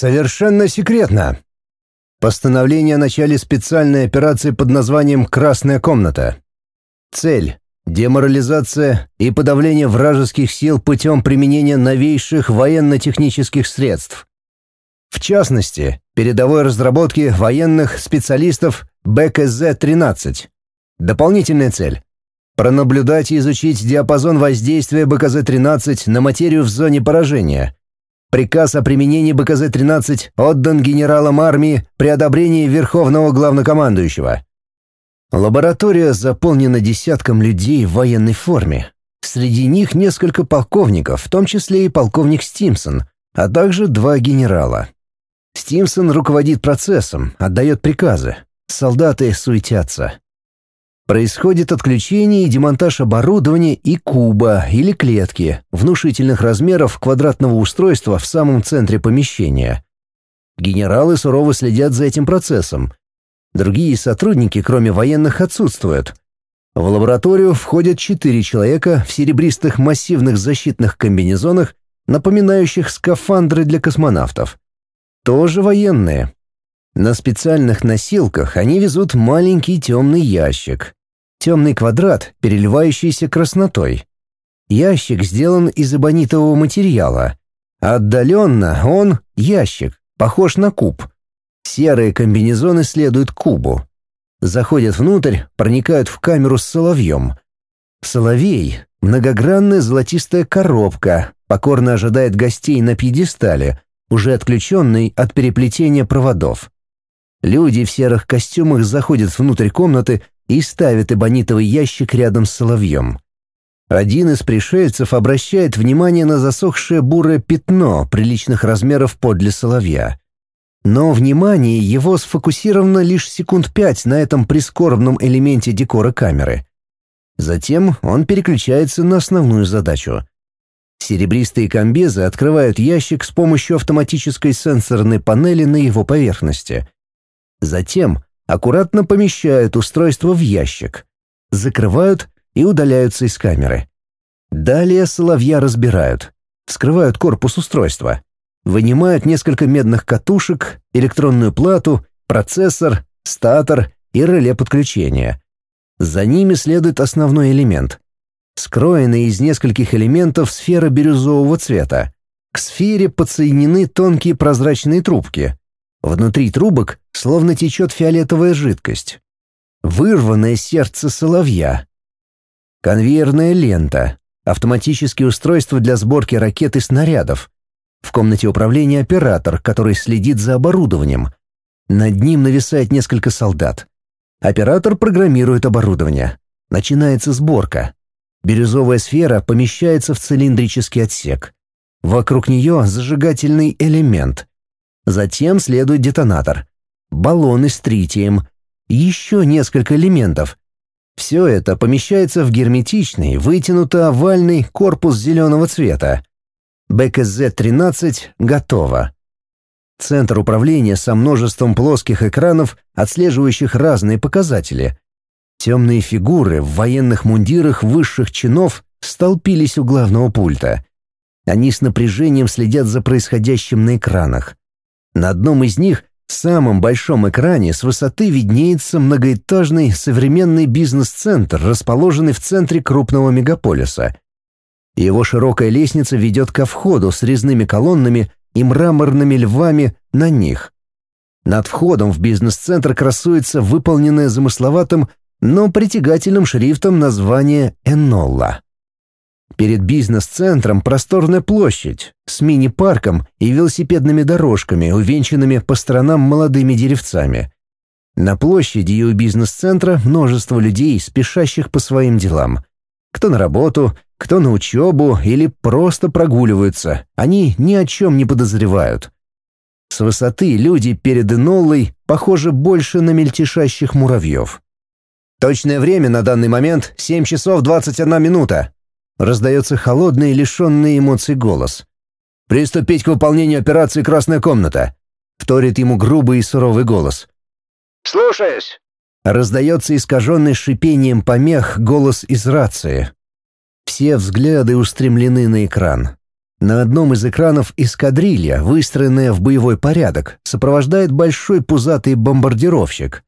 Совершенно секретно. Постановление о начале специальной операции под названием «Красная комната». Цель – деморализация и подавление вражеских сил путем применения новейших военно-технических средств. В частности, передовой разработки военных специалистов БКЗ-13. Дополнительная цель – пронаблюдать и изучить диапазон воздействия БКЗ-13 на материю в зоне поражения – Приказ о применении БКЗ-13 отдан генералам армии при одобрении Верховного Главнокомандующего. Лаборатория заполнена десятком людей в военной форме. Среди них несколько полковников, в том числе и полковник Стимсон, а также два генерала. Стимсон руководит процессом, отдает приказы. Солдаты суетятся. Происходит отключение и демонтаж оборудования и куба или клетки внушительных размеров квадратного устройства в самом центре помещения. Генералы сурово следят за этим процессом. Другие сотрудники, кроме военных, отсутствуют. В лабораторию входят четыре человека в серебристых массивных защитных комбинезонах, напоминающих скафандры для космонавтов. Тоже военные. На специальных носилках они везут маленький темный ящик, Темный квадрат, переливающийся краснотой. Ящик сделан из эбонитового материала. Отдаленно он — ящик, похож на куб. Серые комбинезоны следуют кубу. Заходят внутрь, проникают в камеру с соловьем. Соловей — многогранная золотистая коробка, покорно ожидает гостей на пьедестале, уже отключенный от переплетения проводов. Люди в серых костюмах заходят внутрь комнаты и ставит эбонитовый ящик рядом с соловьем. Один из пришельцев обращает внимание на засохшее бурое пятно приличных размеров подле соловья. Но внимание его сфокусировано лишь секунд пять на этом прискорбном элементе декора камеры. Затем он переключается на основную задачу. Серебристые комбезы открывают ящик с помощью автоматической сенсорной панели на его поверхности. Затем аккуратно помещают устройство в ящик, закрывают и удаляются из камеры. Далее соловья разбирают, вскрывают корпус устройства, вынимают несколько медных катушек, электронную плату, процессор, статор и реле подключения. За ними следует основной элемент. Скроенная из нескольких элементов сфера бирюзового цвета. К сфере подсоединены тонкие прозрачные трубки, Внутри трубок словно течет фиолетовая жидкость. Вырванное сердце соловья. Конвейерная лента. Автоматические устройства для сборки ракет и снарядов. В комнате управления оператор, который следит за оборудованием. Над ним нависает несколько солдат. Оператор программирует оборудование. Начинается сборка. Бирюзовая сфера помещается в цилиндрический отсек. Вокруг нее зажигательный элемент. Затем следует детонатор, баллоны с тритием, еще несколько элементов. Все это помещается в герметичный, вытянуто-овальный корпус зеленого цвета. БКЗ-13 готово. Центр управления со множеством плоских экранов, отслеживающих разные показатели. Темные фигуры в военных мундирах высших чинов столпились у главного пульта. Они с напряжением следят за происходящим на экранах. На одном из них, самом большом экране, с высоты виднеется многоэтажный современный бизнес-центр, расположенный в центре крупного мегаполиса. Его широкая лестница ведет ко входу с резными колоннами и мраморными львами на них. Над входом в бизнес-центр красуется выполненное замысловатым, но притягательным шрифтом название «Энолла». Перед бизнес-центром просторная площадь с мини-парком и велосипедными дорожками, увенчанными по сторонам молодыми деревцами. На площади и у бизнес-центра множество людей, спешащих по своим делам. Кто на работу, кто на учебу или просто прогуливаются. Они ни о чем не подозревают. С высоты люди перед Эноллой похожи больше на мельтешащих муравьев. Точное время на данный момент — 7 часов 21 минута. Раздается холодный, лишенный эмоций голос. «Приступить к выполнению операции «Красная комната», — вторит ему грубый и суровый голос. «Слушаюсь!» Раздается искаженный шипением помех голос из рации. Все взгляды устремлены на экран. На одном из экранов эскадрилья, выстроенная в боевой порядок, сопровождает большой пузатый бомбардировщик.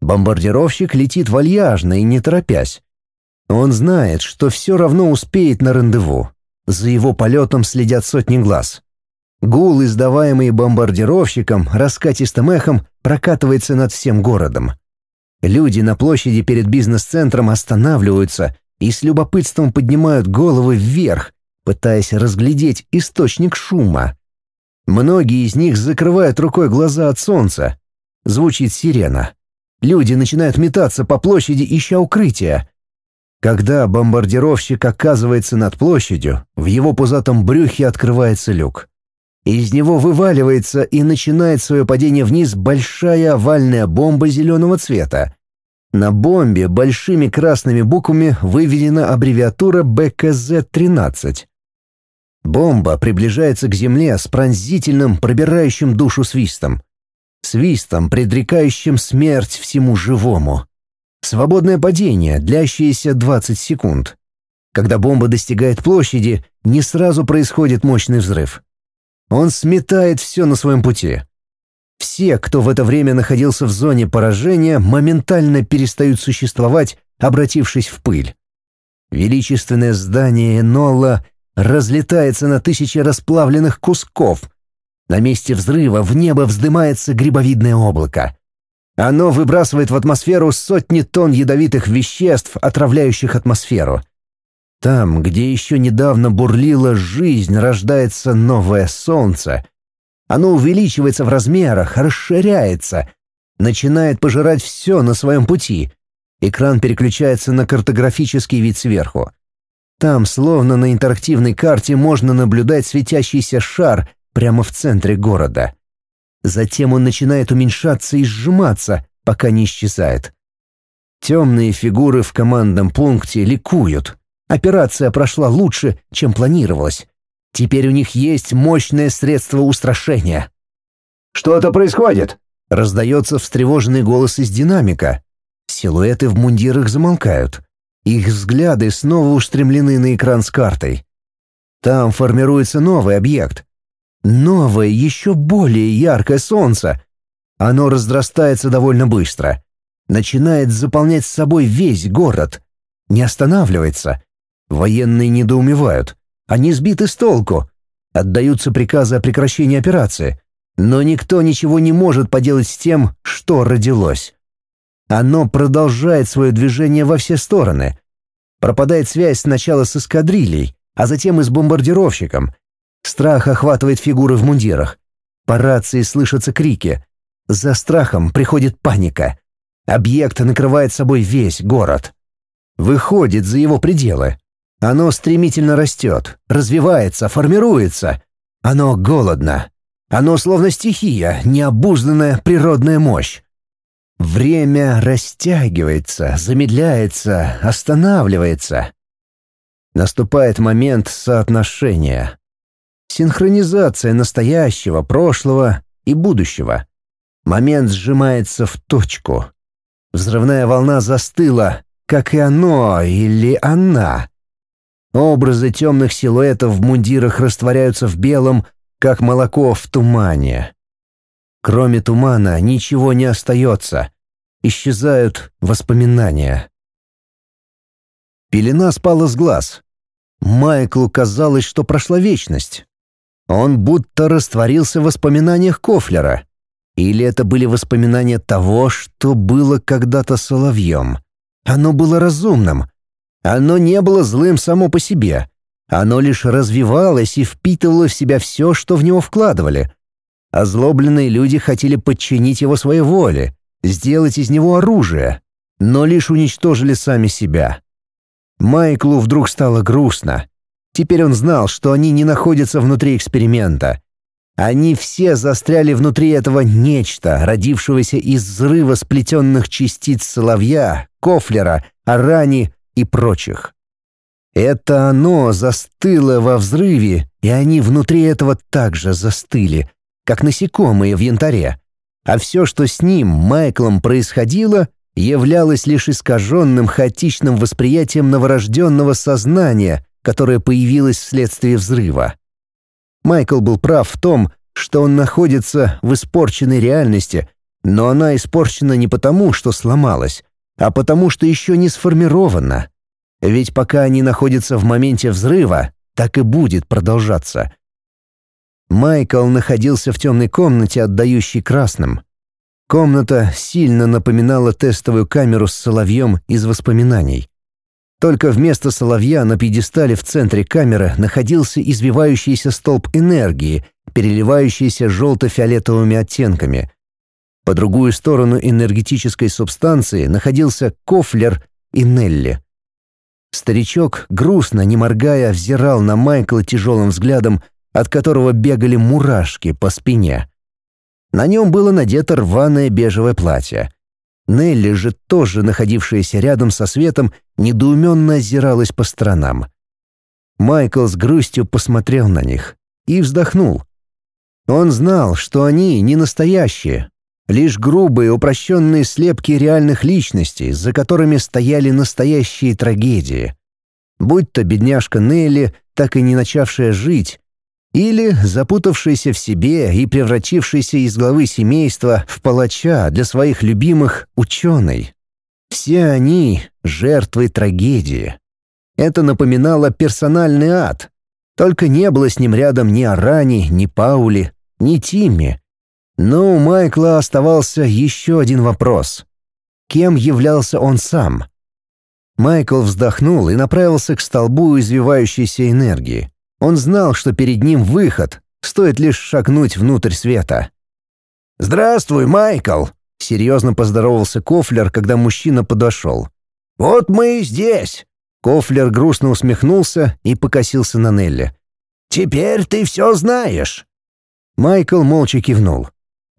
Бомбардировщик летит вальяжно и не торопясь. Он знает, что все равно успеет на рандеву. За его полетом следят сотни глаз. Гул, издаваемый бомбардировщиком, раскатистым эхом, прокатывается над всем городом. Люди на площади перед бизнес-центром останавливаются и с любопытством поднимают головы вверх, пытаясь разглядеть источник шума. Многие из них закрывают рукой глаза от солнца. Звучит сирена. Люди начинают метаться по площади, ища укрытия. Когда бомбардировщик оказывается над площадью, в его пузатом брюхе открывается люк. Из него вываливается и начинает свое падение вниз большая овальная бомба зеленого цвета. На бомбе большими красными буквами выведена аббревиатура БКЗ-13. Бомба приближается к земле с пронзительным, пробирающим душу свистом. Свистом, предрекающим смерть всему живому. Свободное падение, длящееся 20 секунд. Когда бомба достигает площади, не сразу происходит мощный взрыв. Он сметает все на своем пути. Все, кто в это время находился в зоне поражения, моментально перестают существовать, обратившись в пыль. Величественное здание Энолла разлетается на тысячи расплавленных кусков. На месте взрыва в небо вздымается грибовидное облако. Оно выбрасывает в атмосферу сотни тонн ядовитых веществ, отравляющих атмосферу. Там, где еще недавно бурлила жизнь, рождается новое солнце — оно увеличивается в размерах, расширяется, начинает пожирать все на своем пути. Экран переключается на картографический вид сверху. Там, словно на интерактивной карте, можно наблюдать светящийся шар прямо в центре города. Затем он начинает уменьшаться и сжиматься, пока не исчезает. Темные фигуры в командном пункте ликуют. Операция прошла лучше, чем планировалось. Теперь у них есть мощное средство устрашения. «Что-то происходит!» — раздается встревоженный голос из динамика. Силуэты в мундирах замолкают. Их взгляды снова устремлены на экран с картой. Там формируется новый объект. Новое, еще более яркое солнце. Оно разрастается довольно быстро. Начинает заполнять собой весь город. Не останавливается. Военные недоумевают. Они сбиты с толку. Отдаются приказы о прекращении операции. Но никто ничего не может поделать с тем, что родилось. Оно продолжает свое движение во все стороны. Пропадает связь сначала с эскадрильей, а затем и с бомбардировщиком. Страх охватывает фигуры в мундирах. По рации слышатся крики. За страхом приходит паника. Объект накрывает собой весь город. Выходит за его пределы. Оно стремительно растет, развивается, формируется. Оно голодно. Оно словно стихия, необузданная природная мощь. Время растягивается, замедляется, останавливается. Наступает момент соотношения. Синхронизация настоящего, прошлого и будущего. Момент сжимается в точку. Взрывная волна застыла, как и оно или она. Образы темных силуэтов в мундирах растворяются в белом, как молоко в тумане. Кроме тумана ничего не остается. Исчезают воспоминания. Пелена спала с глаз. Майклу казалось, что прошла вечность. Он будто растворился в воспоминаниях Кофлера. Или это были воспоминания того, что было когда-то соловьем. Оно было разумным, оно не было злым само по себе. Оно лишь развивалось и впитывало в себя все, что в него вкладывали. Озлобленные люди хотели подчинить его своей воле, сделать из него оружие, но лишь уничтожили сами себя. Майклу вдруг стало грустно. Теперь он знал, что они не находятся внутри эксперимента. Они все застряли внутри этого нечто, родившегося из взрыва сплетенных частиц соловья, кофлера, арани и прочих. Это оно застыло во взрыве, и они внутри этого также застыли, как насекомые в янтаре. А все, что с ним, Майклом, происходило, являлось лишь искаженным хаотичным восприятием новорожденного сознания, которое появилось вследствие взрыва. Майкл был прав в том, что он находится в испорченной реальности, но она испорчена не потому, что сломалась, а потому, что еще не сформирована. Ведь пока они находятся в моменте взрыва, так и будет продолжаться. Майкл находился в темной комнате, отдающей красным. Комната сильно напоминала тестовую камеру с соловьем из воспоминаний. Только вместо соловья на пьедестале в центре камеры находился извивающийся столб энергии, переливающийся желто-фиолетовыми оттенками. По другую сторону энергетической субстанции находился Кофлер и Нелли. Старичок, грустно, не моргая, взирал на Майкла тяжелым взглядом, от которого бегали мурашки по спине. На нем было надето рваное бежевое платье. Нелли же, тоже находившаяся рядом со светом, недоуменно озиралась по сторонам. Майкл с грустью посмотрел на них и вздохнул. Он знал, что они не настоящие, лишь грубые упрощенные слепки реальных личностей, за которыми стояли настоящие трагедии. Будь то бедняжка Нелли, так и не начавшая жить, или запутавшийся в себе и превратившийся из главы семейства в палача для своих любимых ученый. Все они — жертвы трагедии. Это напоминало персональный ад. Только не было с ним рядом ни Арани, ни Паули, ни Тимми. Но у Майкла оставался еще один вопрос. Кем являлся он сам? Майкл вздохнул и направился к столбу извивающейся энергии. Он знал, что перед ним выход, стоит лишь шагнуть внутрь света. «Здравствуй, Майкл!» — серьезно поздоровался Кофлер, когда мужчина подошел. «Вот мы и здесь!» Кофлер грустно усмехнулся и покосился на Нелли. «Теперь ты все знаешь!» Майкл молча кивнул.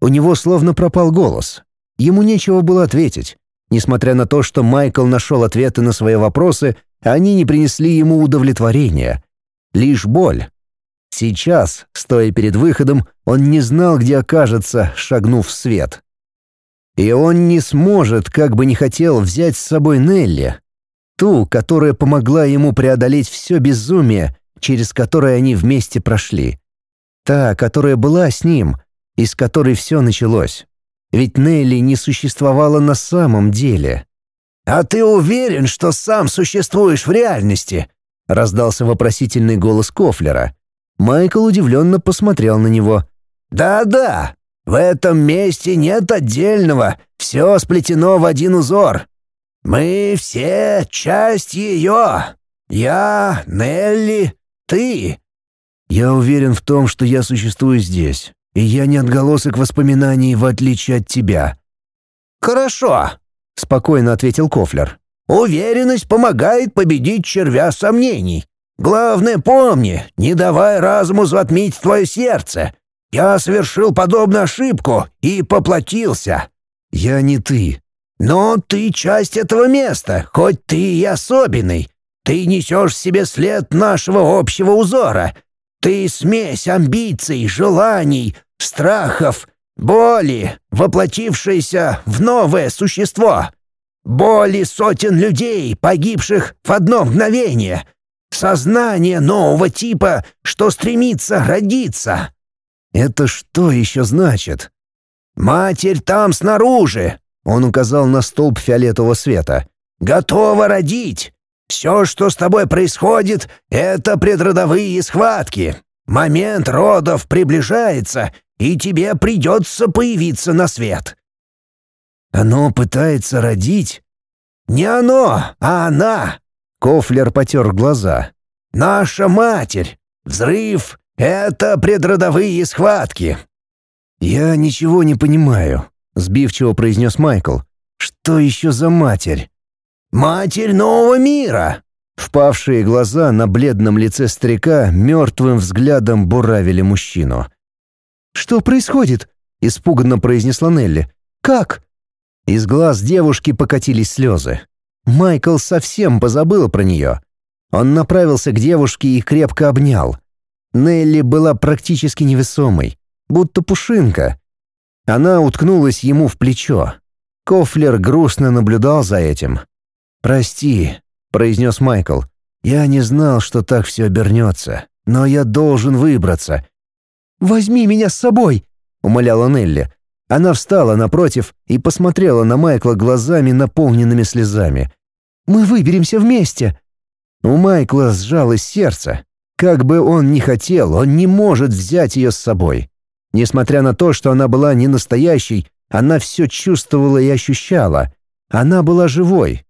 У него словно пропал голос. Ему нечего было ответить. Несмотря на то, что Майкл нашел ответы на свои вопросы, они не принесли ему удовлетворения лишь боль. Сейчас, стоя перед выходом, он не знал, где окажется, шагнув в свет. И он не сможет, как бы не хотел, взять с собой Нелли, ту, которая помогла ему преодолеть все безумие, через которое они вместе прошли. Та, которая была с ним, из которой все началось. Ведь Нелли не существовала на самом деле. «А ты уверен, что сам существуешь в реальности?» Раздался вопросительный голос Кофлера. Майкл удивленно посмотрел на него. «Да-да, в этом месте нет отдельного, все сплетено в один узор. Мы все часть ее. Я, Нелли, ты». «Я уверен в том, что я существую здесь, и я не отголосок воспоминаний, в отличие от тебя». «Хорошо», — спокойно ответил Кофлер. Уверенность помогает победить червя сомнений. Главное, помни, не давай разуму затмить твое сердце. Я совершил подобную ошибку и поплатился. Я не ты. Но ты часть этого места, хоть ты и особенный. Ты несешь в себе след нашего общего узора. Ты смесь амбиций, желаний, страхов, боли, воплотившаяся в новое существо. Боли сотен людей, погибших в одно мгновение. Сознание нового типа, что стремится родиться. Это что еще значит? Матерь там снаружи, он указал на столб фиолетового света. Готова родить. Все, что с тобой происходит, это предродовые схватки. Момент родов приближается, и тебе придется появиться на свет. Оно пытается родить? Не оно, а она. Кофлер потер глаза. Наша матерь. Взрыв — это предродовые схватки. Я ничего не понимаю, сбивчиво произнес Майкл. Что еще за матерь? Матерь нового мира. Впавшие глаза на бледном лице старика мертвым взглядом буравили мужчину. «Что происходит?» — испуганно произнесла Нелли. «Как?» Из глаз девушки покатились слезы. Майкл совсем позабыл про нее. Он направился к девушке и крепко обнял. Нелли была практически невесомой, будто пушинка. Она уткнулась ему в плечо. Кофлер грустно наблюдал за этим. «Прости», — произнес Майкл. «Я не знал, что так все обернется, но я должен выбраться. возьми меня с собой!» — умоляла Нелли. Она встала напротив и посмотрела на Майкла глазами, наполненными слезами. «Мы выберемся вместе!» У Майкла сжалось сердце. Как бы он ни хотел, он не может взять ее с собой. Несмотря на то, что она была не настоящей, она все чувствовала и ощущала. Она была живой.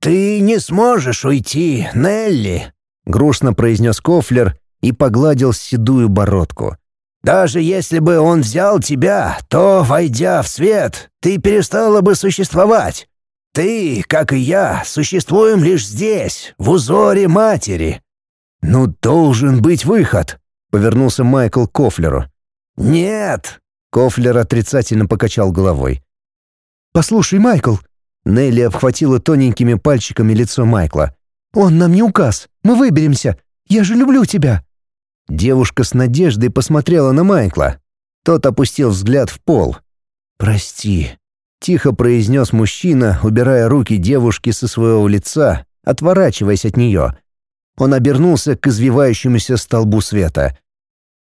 «Ты не сможешь уйти, Нелли!» — грустно произнес Кофлер и погладил седую бородку. Даже если бы он взял тебя, то, войдя в свет, ты перестала бы существовать. Ты, как и я, существуем лишь здесь, в узоре матери». «Ну, должен быть выход», — повернулся Майкл к Кофлеру. «Нет», — Кофлер отрицательно покачал головой. «Послушай, Майкл», — Нелли обхватила тоненькими пальчиками лицо Майкла. «Он нам не указ. Мы выберемся. Я же люблю тебя». Девушка с надеждой посмотрела на Майкла. Тот опустил взгляд в пол. «Прости», — тихо произнес мужчина, убирая руки девушки со своего лица, отворачиваясь от нее. Он обернулся к извивающемуся столбу света.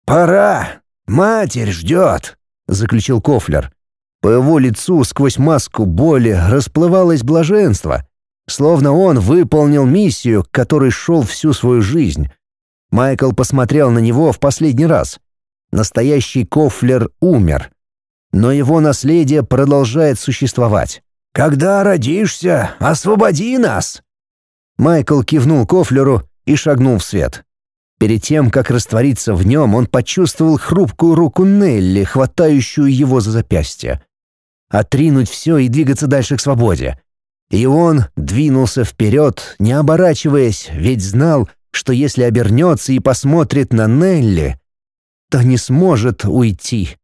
«Пора! Матерь ждет!» — заключил Кофлер. По его лицу сквозь маску боли расплывалось блаженство, словно он выполнил миссию, к которой шел всю свою жизнь. Майкл посмотрел на него в последний раз. Настоящий Кофлер умер. Но его наследие продолжает существовать. «Когда родишься, освободи нас!» Майкл кивнул Кофлеру и шагнул в свет. Перед тем, как раствориться в нем, он почувствовал хрупкую руку Нелли, хватающую его за запястье. Отринуть все и двигаться дальше к свободе. И он двинулся вперед, не оборачиваясь, ведь знал, что если обернется и посмотрит на Нелли, то не сможет уйти.